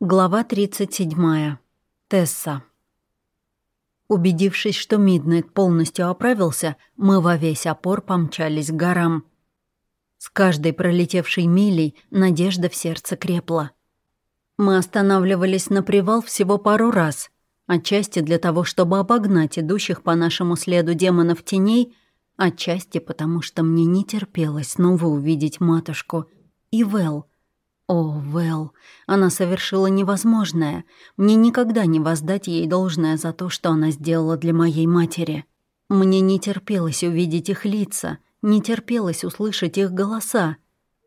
Глава 37. Тесса. Убедившись, что Миднайт полностью оправился, мы во весь опор помчались к горам. С каждой пролетевшей милей надежда в сердце крепла. Мы останавливались на привал всего пару раз, отчасти для того, чтобы обогнать идущих по нашему следу демонов теней, отчасти потому, что мне не терпелось снова увидеть матушку и Вэл — о, Вэл, она совершила невозможное. Мне никогда не воздать ей должное за то, что она сделала для моей матери. Мне не терпелось увидеть их лица, не терпелось услышать их голоса.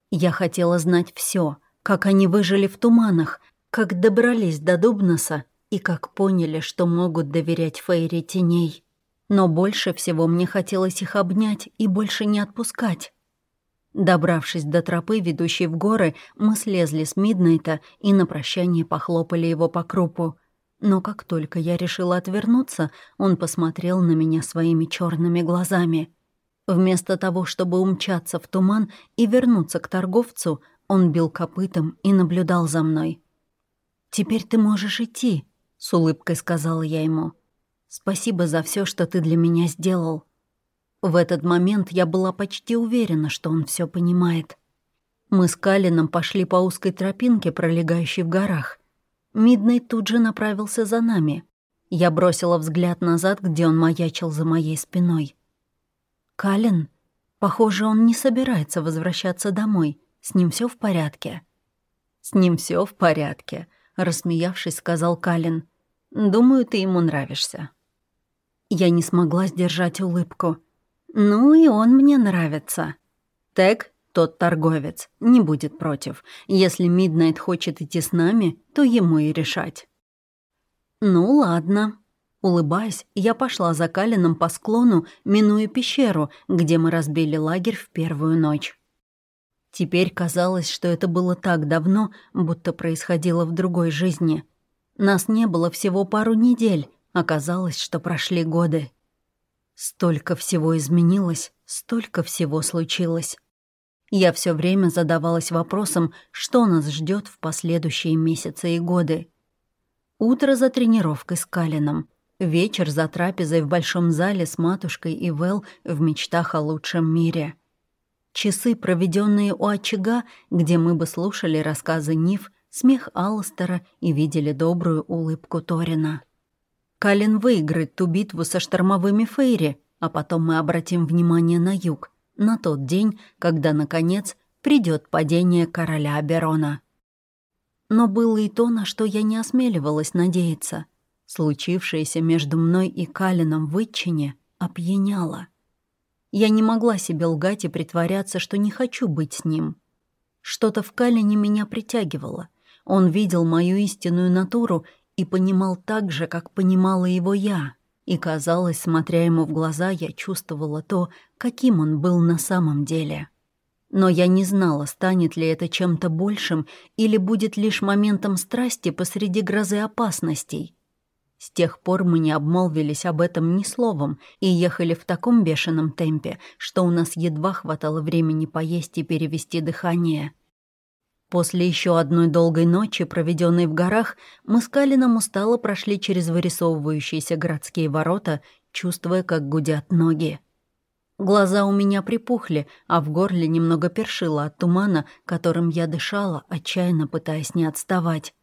Я хотела знать все, как они выжили в туманах, как добрались до Дубноса и как поняли, что могут доверять Фейре теней. Но больше всего мне хотелось их обнять и больше не отпускать. Добравшись до тропы, ведущей в горы, мы слезли с Миднайта и на прощание похлопали его по крупу. Но как только я решила отвернуться, он посмотрел на меня своими черными глазами. Вместо того, чтобы умчаться в туман и вернуться к торговцу, он бил копытом и наблюдал за мной. «Теперь ты можешь идти», — с улыбкой сказала я ему. «Спасибо за все, что ты для меня сделал». В этот момент я была почти уверена, что он все понимает. Мы с Калином пошли по узкой тропинке, пролегающей в горах. Мидней тут же направился за нами. Я бросила взгляд назад, где он маячил за моей спиной. «Калин? Похоже, он не собирается возвращаться домой. С ним все в порядке?» «С ним все в порядке», — рассмеявшись, сказал Калин. «Думаю, ты ему нравишься». Я не смогла сдержать улыбку — «Ну и он мне нравится». Тек, тот торговец, не будет против. Если Миднайт хочет идти с нами, то ему и решать. «Ну ладно». Улыбаясь, я пошла за Калином по склону, минуя пещеру, где мы разбили лагерь в первую ночь. Теперь казалось, что это было так давно, будто происходило в другой жизни. Нас не было всего пару недель, оказалось, что прошли годы. Столько всего изменилось, столько всего случилось. Я все время задавалась вопросом, что нас ждет в последующие месяцы и годы. Утро за тренировкой с Калином, вечер за трапезой в большом зале с матушкой и Вэл в мечтах о лучшем мире. Часы, проведенные у очага, где мы бы слушали рассказы Нив, смех Алластера и видели добрую улыбку Торина. Калин выиграет ту битву со штормовыми Фейри, а потом мы обратим внимание на юг, на тот день, когда, наконец, придет падение короля Аберона. Но было и то, на что я не осмеливалась надеяться. Случившееся между мной и Калином в Итчине опьяняло. Я не могла себе лгать и притворяться, что не хочу быть с ним. Что-то в Калине меня притягивало. Он видел мою истинную натуру и понимал так же, как понимала его я. И, казалось, смотря ему в глаза, я чувствовала то, каким он был на самом деле. Но я не знала, станет ли это чем-то большим или будет лишь моментом страсти посреди грозы опасностей. С тех пор мы не обмолвились об этом ни словом и ехали в таком бешеном темпе, что у нас едва хватало времени поесть и перевести дыхание. После еще одной долгой ночи, проведенной в горах, мы с Калином устало прошли через вырисовывающиеся городские ворота, чувствуя, как гудят ноги. Глаза у меня припухли, а в горле немного першило от тумана, которым я дышала, отчаянно пытаясь не отставать.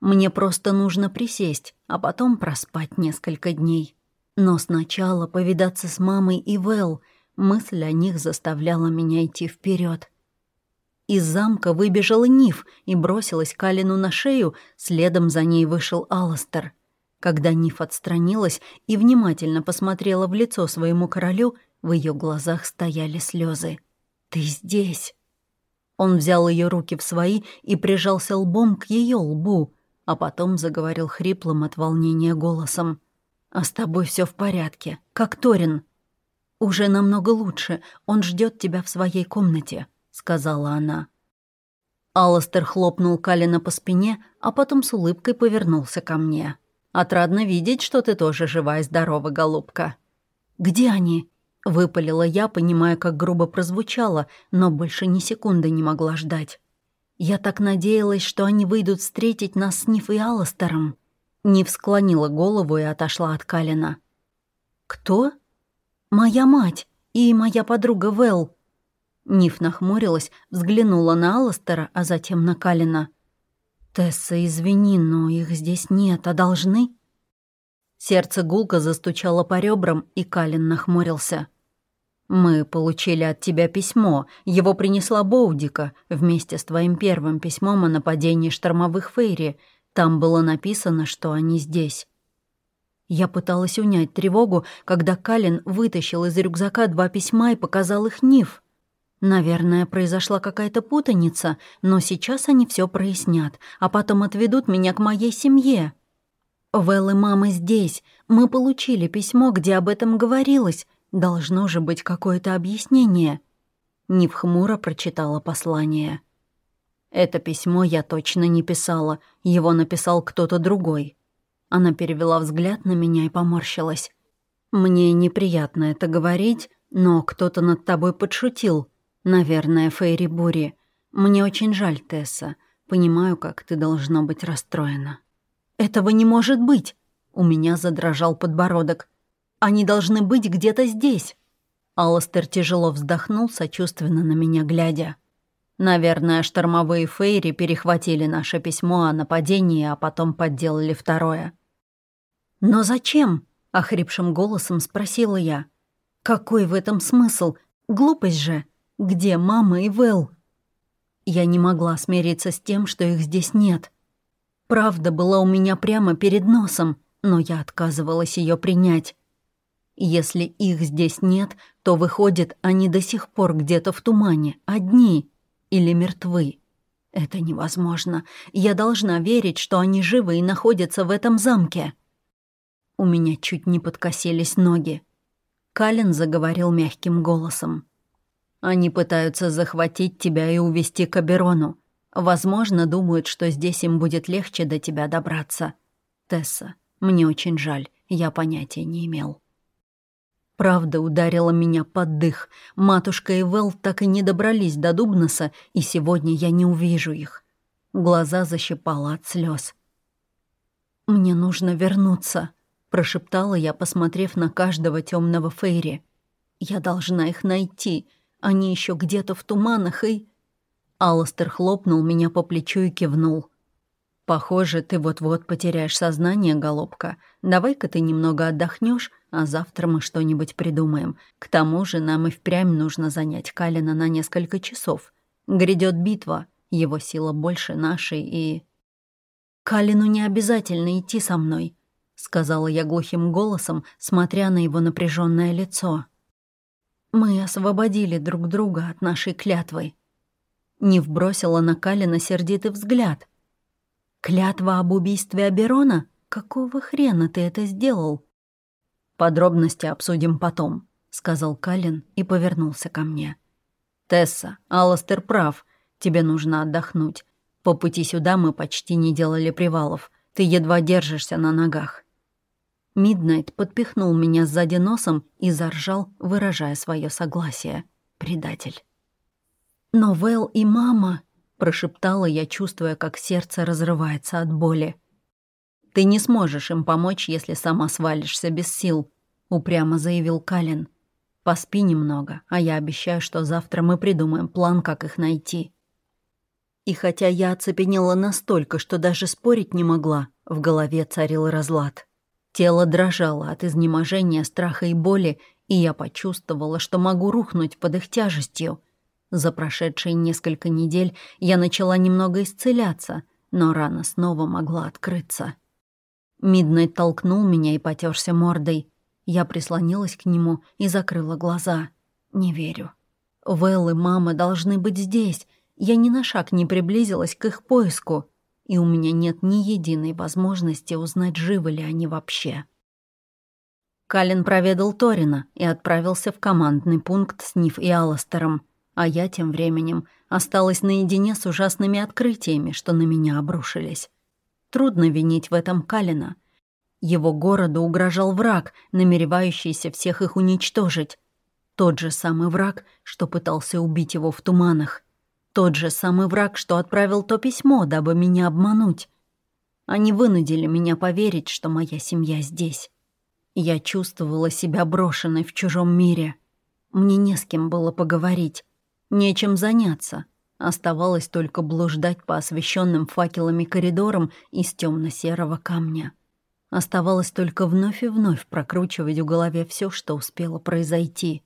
Мне просто нужно присесть, а потом проспать несколько дней. Но сначала повидаться с мамой и Вэл, мысль о них заставляла меня идти вперед. Из замка выбежала Ниф и бросилась Калину на шею, следом за ней вышел Алластер. Когда Ниф отстранилась и внимательно посмотрела в лицо своему королю, в ее глазах стояли слезы. «Ты здесь!» Он взял ее руки в свои и прижался лбом к ее лбу, а потом заговорил хриплым от волнения голосом. «А с тобой все в порядке, как Торин?» «Уже намного лучше, он ждет тебя в своей комнате», сказала она. Алластер хлопнул Калина по спине, а потом с улыбкой повернулся ко мне. «Отрадно видеть, что ты тоже жива и здорова, голубка». «Где они?» — выпалила я, понимая, как грубо прозвучало, но больше ни секунды не могла ждать. Я так надеялась, что они выйдут встретить нас с Ниф и Алластером. Ниф склонила голову и отошла от Калина. «Кто?» «Моя мать и моя подруга Вэл». Ниф нахмурилась, взглянула на Алластера, а затем на Калина. «Тесса, извини, но их здесь нет, а должны?» Сердце гулко застучало по ребрам, и Калин нахмурился. «Мы получили от тебя письмо. Его принесла Боудика вместе с твоим первым письмом о нападении штормовых фейри. Там было написано, что они здесь». Я пыталась унять тревогу, когда Калин вытащил из рюкзака два письма и показал их Ниф. Наверное, произошла какая-то путаница, но сейчас они все прояснят, а потом отведут меня к моей семье. Вэл и мама здесь. Мы получили письмо, где об этом говорилось. Должно же быть какое-то объяснение. Нив хмуро прочитала послание. Это письмо я точно не писала. Его написал кто-то другой. Она перевела взгляд на меня и поморщилась. «Мне неприятно это говорить, но кто-то над тобой подшутил. Наверное, Фейри Бури. Мне очень жаль, Тесса. Понимаю, как ты должна быть расстроена». «Этого не может быть!» У меня задрожал подбородок. «Они должны быть где-то здесь!» Алластер тяжело вздохнул, сочувственно на меня глядя. Наверное, штормовые фейри перехватили наше письмо о нападении, а потом подделали второе. «Но зачем?» — охрипшим голосом спросила я. «Какой в этом смысл? Глупость же! Где мама и Вэл?» Я не могла смириться с тем, что их здесь нет. Правда была у меня прямо перед носом, но я отказывалась ее принять. Если их здесь нет, то, выходит, они до сих пор где-то в тумане, одни или мертвы. Это невозможно. Я должна верить, что они живы и находятся в этом замке. У меня чуть не подкосились ноги. Калин заговорил мягким голосом. «Они пытаются захватить тебя и увести к Аберону. Возможно, думают, что здесь им будет легче до тебя добраться. Тесса, мне очень жаль, я понятия не имел». Правда ударила меня под дых. Матушка и Вэл так и не добрались до Дубноса, и сегодня я не увижу их. Глаза защипала от слез. «Мне нужно вернуться», прошептала я, посмотрев на каждого темного Фейри. «Я должна их найти. Они еще где-то в туманах и...» Алластер хлопнул меня по плечу и кивнул. «Похоже, ты вот-вот потеряешь сознание, голубка. Давай-ка ты немного отдохнешь, а завтра мы что-нибудь придумаем. К тому же нам и впрямь нужно занять Калина на несколько часов. Грядет битва, его сила больше нашей и...» «Калину не обязательно идти со мной», сказала я глухим голосом, смотря на его напряженное лицо. Мы освободили друг друга от нашей клятвы. Не вбросила на Калина сердитый взгляд. «Клятва об убийстве Аберона? Какого хрена ты это сделал?» «Подробности обсудим потом», — сказал Калин и повернулся ко мне. «Тесса, Алластер прав. Тебе нужно отдохнуть. По пути сюда мы почти не делали привалов. Ты едва держишься на ногах. Миднайт подпихнул меня сзади носом и заржал, выражая свое согласие. Предатель. «Но Вэл и мама...» — прошептала я, чувствуя, как сердце разрывается от боли. «Ты не сможешь им помочь, если сама свалишься без сил», — упрямо заявил Калин. «Поспи немного, а я обещаю, что завтра мы придумаем план, как их найти». И хотя я оцепенела настолько, что даже спорить не могла, в голове царил разлад. Тело дрожало от изнеможения, страха и боли, и я почувствовала, что могу рухнуть под их тяжестью. За прошедшие несколько недель я начала немного исцеляться, но рана снова могла открыться. Миднайт толкнул меня и потерся мордой. Я прислонилась к нему и закрыла глаза. Не верю. Вэл и мама должны быть здесь. Я ни на шаг не приблизилась к их поиску и у меня нет ни единой возможности узнать, живы ли они вообще. Калин проведал Торина и отправился в командный пункт с Ниф и Алластером, а я тем временем осталась наедине с ужасными открытиями, что на меня обрушились. Трудно винить в этом Калина. Его городу угрожал враг, намеревающийся всех их уничтожить. Тот же самый враг, что пытался убить его в туманах. Тот же самый враг, что отправил то письмо, дабы меня обмануть. Они вынудили меня поверить, что моя семья здесь. Я чувствовала себя брошенной в чужом мире. Мне не с кем было поговорить, нечем заняться. Оставалось только блуждать по освещенным факелами коридорам из темно-серого камня. Оставалось только вновь и вновь прокручивать в голове все, что успело произойти.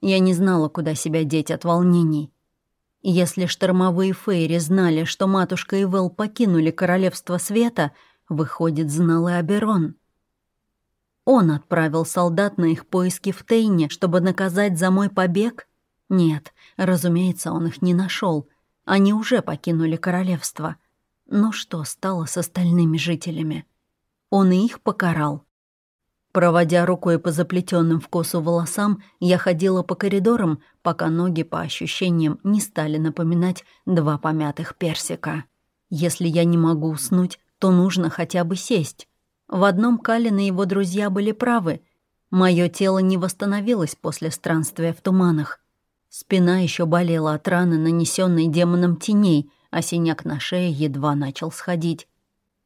Я не знала, куда себя деть от волнений. Если штормовые фейри знали, что матушка и Вэл покинули Королевство Света, выходит, знал и Аберон. Он отправил солдат на их поиски в Тейне, чтобы наказать за мой побег? Нет, разумеется, он их не нашел. Они уже покинули королевство. Но что стало с остальными жителями? Он и их покарал. Проводя рукой по заплетенным в косу волосам, я ходила по коридорам, пока ноги, по ощущениям, не стали напоминать два помятых персика. Если я не могу уснуть, то нужно хотя бы сесть. В одном Калин и его друзья были правы. Мое тело не восстановилось после странствия в туманах. Спина еще болела от раны, нанесенной демоном теней, а синяк на шее едва начал сходить.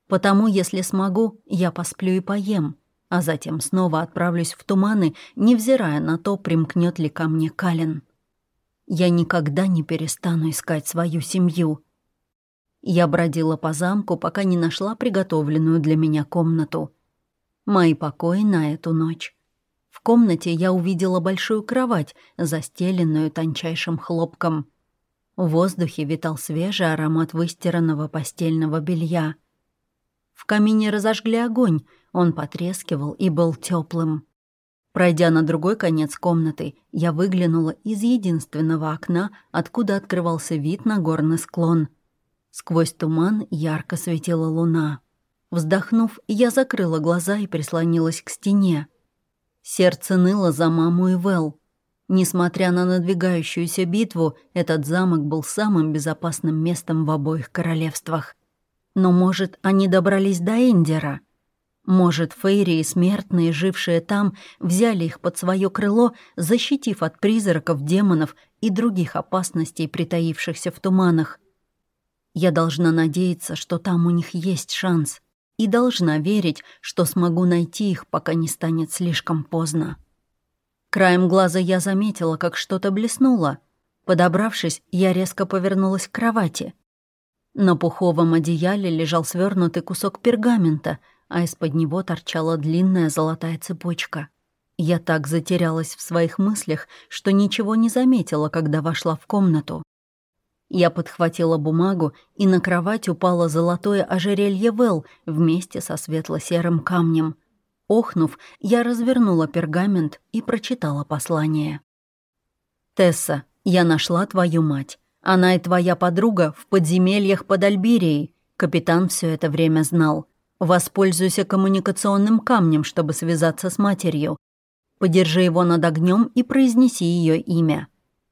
Потому, если смогу, я посплю и поем, а затем снова отправлюсь в туманы, невзирая на то, примкнет ли ко мне Калин. Я никогда не перестану искать свою семью. Я бродила по замку, пока не нашла приготовленную для меня комнату. Мои покои на эту ночь. В комнате я увидела большую кровать, застеленную тончайшим хлопком. В воздухе витал свежий аромат выстиранного постельного белья. В камине разожгли огонь, он потрескивал и был теплым. Пройдя на другой конец комнаты, я выглянула из единственного окна, откуда открывался вид на горный склон. Сквозь туман ярко светила луна. Вздохнув, я закрыла глаза и прислонилась к стене. Сердце ныло за маму и Вэл. Несмотря на надвигающуюся битву, этот замок был самым безопасным местом в обоих королевствах. Но, может, они добрались до Эндера? Может, Фейри и смертные, жившие там, взяли их под свое крыло, защитив от призраков, демонов и других опасностей, притаившихся в туманах? Я должна надеяться, что там у них есть шанс, и должна верить, что смогу найти их, пока не станет слишком поздно. Краем глаза я заметила, как что-то блеснуло. Подобравшись, я резко повернулась к кровати. На пуховом одеяле лежал свернутый кусок пергамента, а из-под него торчала длинная золотая цепочка. Я так затерялась в своих мыслях, что ничего не заметила, когда вошла в комнату. Я подхватила бумагу, и на кровать упало золотое ожерелье Вэл вместе со светло-серым камнем. Охнув, я развернула пергамент и прочитала послание. «Тесса, я нашла твою мать. Она и твоя подруга в подземельях под Альбирией. Капитан все это время знал. Воспользуйся коммуникационным камнем, чтобы связаться с матерью. Подержи его над огнем и произнеси ее имя.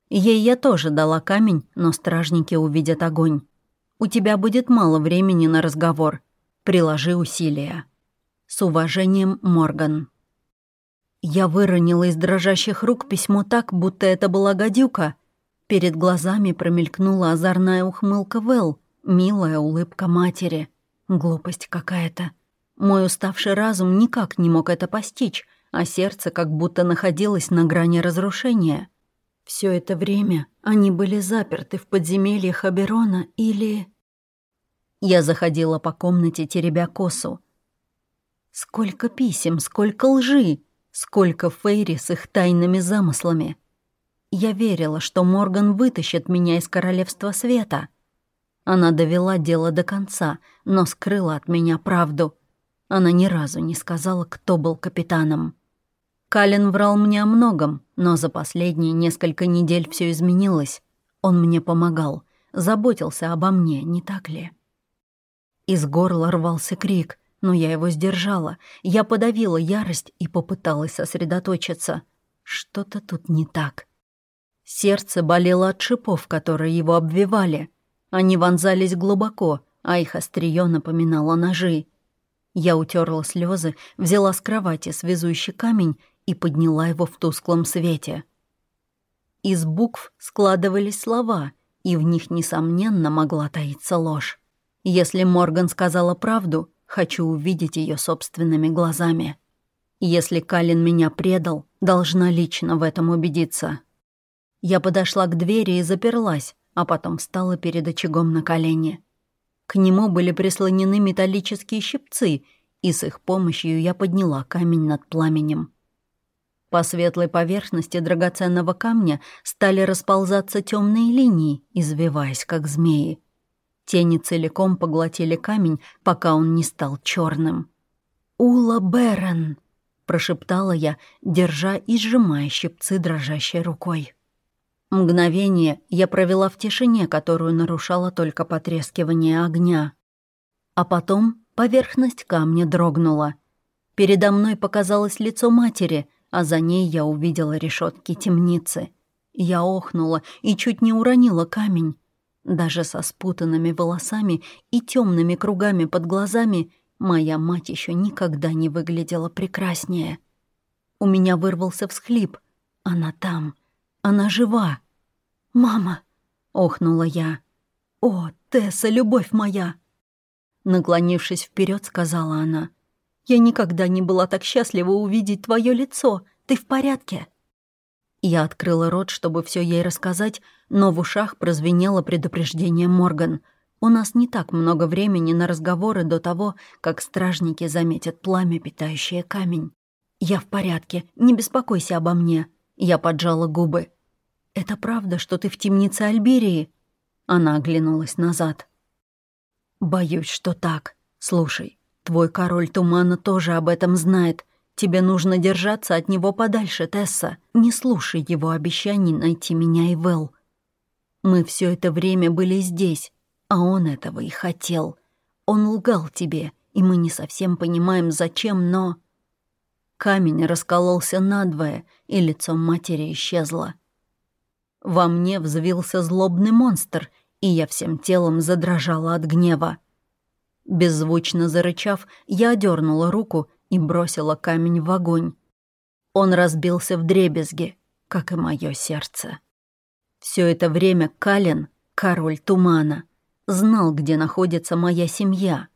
Ей я тоже дала камень, но стражники увидят огонь. У тебя будет мало времени на разговор. Приложи усилия. С уважением, Морган. Я выронила из дрожащих рук письмо так, будто это была гадюка — Перед глазами промелькнула озорная ухмылка Вэл, милая улыбка матери. Глупость какая-то. Мой уставший разум никак не мог это постичь, а сердце как будто находилось на грани разрушения. Все это время они были заперты в подземельях Аберона или... Я заходила по комнате, теребя косу. Сколько писем, сколько лжи, сколько Фейри с их тайными замыслами — я верила, что Морган вытащит меня из Королевства Света. Она довела дело до конца, но скрыла от меня правду. Она ни разу не сказала, кто был капитаном. Калин врал мне о многом, но за последние несколько недель все изменилось. Он мне помогал, заботился обо мне, не так ли? Из горла рвался крик, но я его сдержала. Я подавила ярость и попыталась сосредоточиться. Что-то тут не так. Сердце болело от шипов, которые его обвивали. Они вонзались глубоко, а их острие напоминало ножи. Я утерла слезы, взяла с кровати связующий камень и подняла его в тусклом свете. Из букв складывались слова, и в них, несомненно, могла таиться ложь. Если Морган сказала правду, хочу увидеть ее собственными глазами. Если Калин меня предал, должна лично в этом убедиться. Я подошла к двери и заперлась, а потом встала перед очагом на колени. К нему были прислонены металлические щипцы, и с их помощью я подняла камень над пламенем. По светлой поверхности драгоценного камня стали расползаться темные линии, извиваясь как змеи. Тени целиком поглотили камень, пока он не стал черным. «Ула Берен!» — прошептала я, держа и сжимая щипцы дрожащей рукой. Мгновение я провела в тишине, которую нарушало только потрескивание огня. А потом поверхность камня дрогнула. Передо мной показалось лицо матери, а за ней я увидела решетки темницы. Я охнула и чуть не уронила камень. Даже со спутанными волосами и темными кругами под глазами моя мать еще никогда не выглядела прекраснее. У меня вырвался всхлип. Она там. Она жива. «Мама!» — охнула я. «О, Тесса, любовь моя!» Наклонившись вперед, сказала она — я никогда не была так счастлива увидеть твое лицо. Ты в порядке?» Я открыла рот, чтобы все ей рассказать, но в ушах прозвенело предупреждение Морган. У нас не так много времени на разговоры до того, как стражники заметят пламя, питающее камень. «Я в порядке, не беспокойся обо мне». Я поджала губы. «Это правда, что ты в темнице Альберии?» Она оглянулась назад. «Боюсь, что так. Слушай, Твой король тумана тоже об этом знает. Тебе нужно держаться от него подальше, Тесса. Не слушай его обещаний найти меня и Вэл. Мы все это время были здесь, а он этого и хотел. Он лгал тебе, и мы не совсем понимаем, зачем, но... Камень раскололся надвое, и лицо матери исчезло. Во мне взвился злобный монстр, и я всем телом задрожала от гнева. Беззвучно зарычав, я одернула руку и бросила камень в огонь. Он разбился в дребезги, как и мое сердце. Все это время Калин, король тумана, знал, где находится моя семья.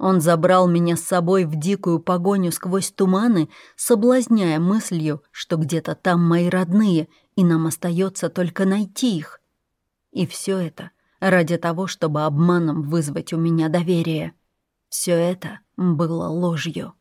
Он забрал меня с собой в дикую погоню сквозь туманы, соблазняя мыслью, что где-то там мои родные, и нам остается только найти их. И все это ради того, чтобы обманом вызвать у меня доверие. Все это было ложью.